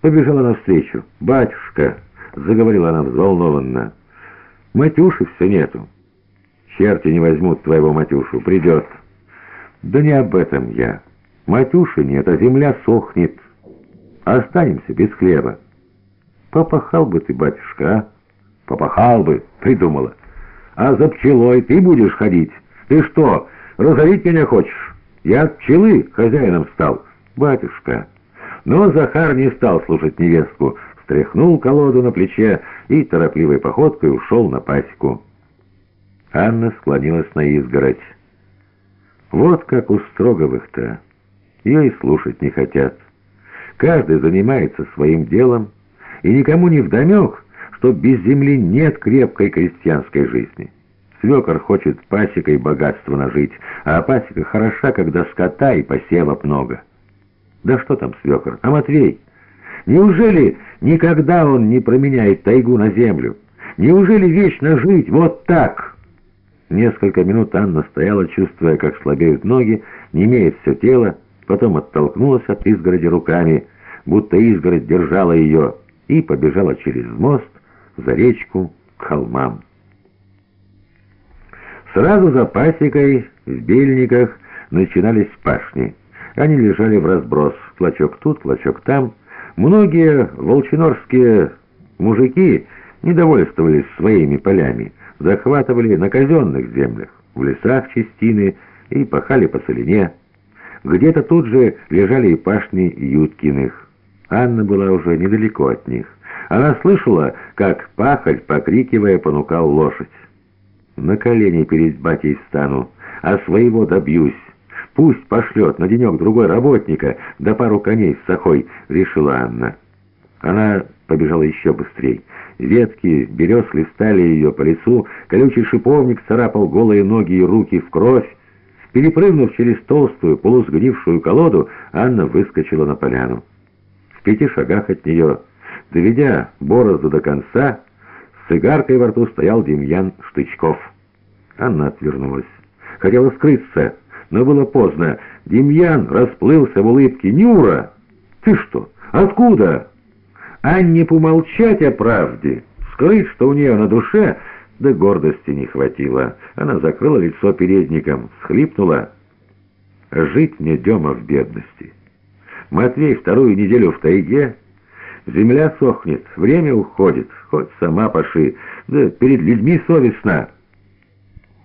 побежала навстречу. «Батюшка!» — заговорила она взволнованно. «Матюши все нету. Черти не возьмут твоего Матюшу, придет». «Да не об этом я. Матюши нет, а земля сохнет. Останемся без хлеба». «Попахал бы ты, батюшка, а?» «Попахал бы», — придумала. «А за пчелой ты будешь ходить? Ты что, разорить меня хочешь? Я пчелы хозяином стал, батюшка». Но Захар не стал слушать невестку, встряхнул колоду на плече и торопливой походкой ушел на пасеку. Анна склонилась на изгородь. Вот как у Строговых-то. Ее и слушать не хотят. Каждый занимается своим делом, и никому не вдомек, что без земли нет крепкой крестьянской жизни. Свекор хочет пасекой богатство нажить, а пасека хороша, когда скота и посевов много. Да что там свекор, а Матвей? Неужели никогда он не променяет тайгу на землю? Неужели вечно жить вот так? Несколько минут Анна стояла, чувствуя, как слабеют ноги, не имеет все тело, потом оттолкнулась от изгороди руками, будто изгородь держала ее, и побежала через мост за речку к холмам. Сразу за пасекой в бельниках начинались пашни. Они лежали в разброс, клочок тут, клочок там. Многие волчинорские мужики недовольствовались своими полями, захватывали на казенных землях, в лесах частины и пахали по целине. Где-то тут же лежали и пашни Юткиных. Анна была уже недалеко от них. Она слышала, как пахарь, покрикивая, понукал лошадь. «На колени перед батей встану, а своего добьюсь». Пусть пошлет на денек-другой работника, да пару коней с сахой, решила Анна. Она побежала еще быстрее. Ветки берез листали ее по лицу, колючий шиповник царапал голые ноги и руки в кровь. Перепрыгнув через толстую, полусгнившую колоду, Анна выскочила на поляну. В пяти шагах от нее, доведя борозду до конца, с цигаркой во рту стоял Демьян Штычков. Анна отвернулась. Хотела скрыться, но было поздно. Демьян расплылся в улыбке. «Нюра! Ты что? Откуда?» Анне помолчать о правде, скрыть, что у нее на душе, да гордости не хватило. Она закрыла лицо передником, схлипнула. «Жить мне Дема в бедности. Матвей вторую неделю в тайге, земля сохнет, время уходит, хоть сама поши, да перед людьми совестно».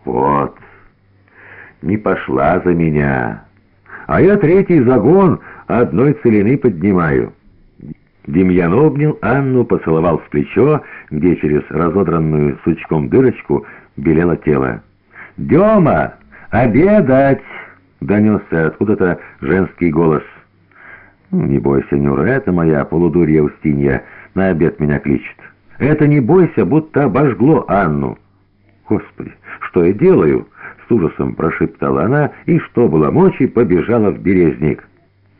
«Вот» не пошла за меня. А я третий загон одной целины поднимаю». Демьян обнял Анну, поцеловал в плечо, где через разодранную сучком дырочку белело тело. «Дема, обедать!» — донесся откуда-то женский голос. «Ну, «Не бойся, Нюра, это моя полудурья Устинья, на обед меня кличет. Это не бойся, будто обожгло Анну». «Господи, что я делаю?» Ужасом прошептала она и, что было мочи, побежала в березник.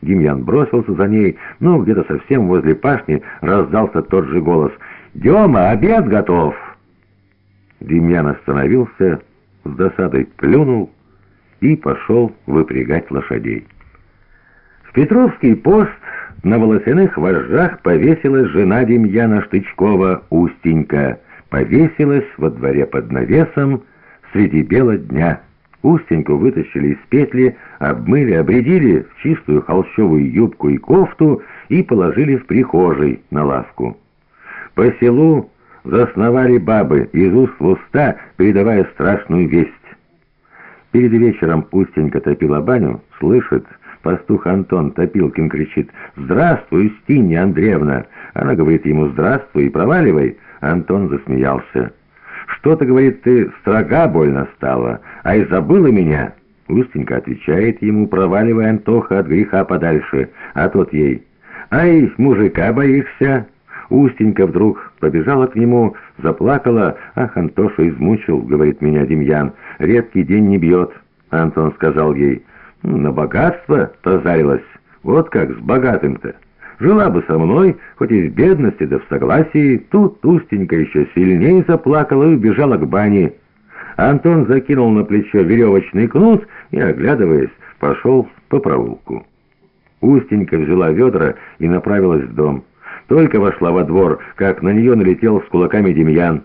Демьян бросился за ней, но где-то совсем возле пашни раздался тот же голос. «Дема, обед готов!» Демьян остановился, с досадой плюнул и пошел выпрягать лошадей. В Петровский пост на волосяных вожжах повесилась жена Демьяна Штычкова, Устенька. Повесилась во дворе под навесом, среди бела дня. Устеньку вытащили из петли, обмыли, обредили в чистую холщовую юбку и кофту и положили в прихожей на лавку. По селу засновали бабы из уст в уста, передавая страшную весть. Перед вечером Устенька топила баню, слышит, пастух Антон Топилкин кричит «Здравствуй, Устинья Андреевна!» Она говорит ему «Здравствуй» и «Проваливай!» Антон засмеялся. «Что-то, — говорит, — ты строга больно стала, а и забыла меня». Устенька отвечает ему, проваливая Антоха от греха подальше, а тот ей. «Ай, мужика боишься?» Устенька вдруг побежала к нему, заплакала. «Ах, Антоша измучил, — говорит меня Демьян, — редкий день не бьет». Антон сказал ей, «На богатство позарилась, вот как с богатым-то». Жила бы со мной, хоть и в бедности, да в согласии. Тут Устенька еще сильнее заплакала и убежала к бане. Антон закинул на плечо веревочный кнут и, оглядываясь, пошел по проулку. Устенька взяла ведра и направилась в дом. Только вошла во двор, как на нее налетел с кулаками Демьян.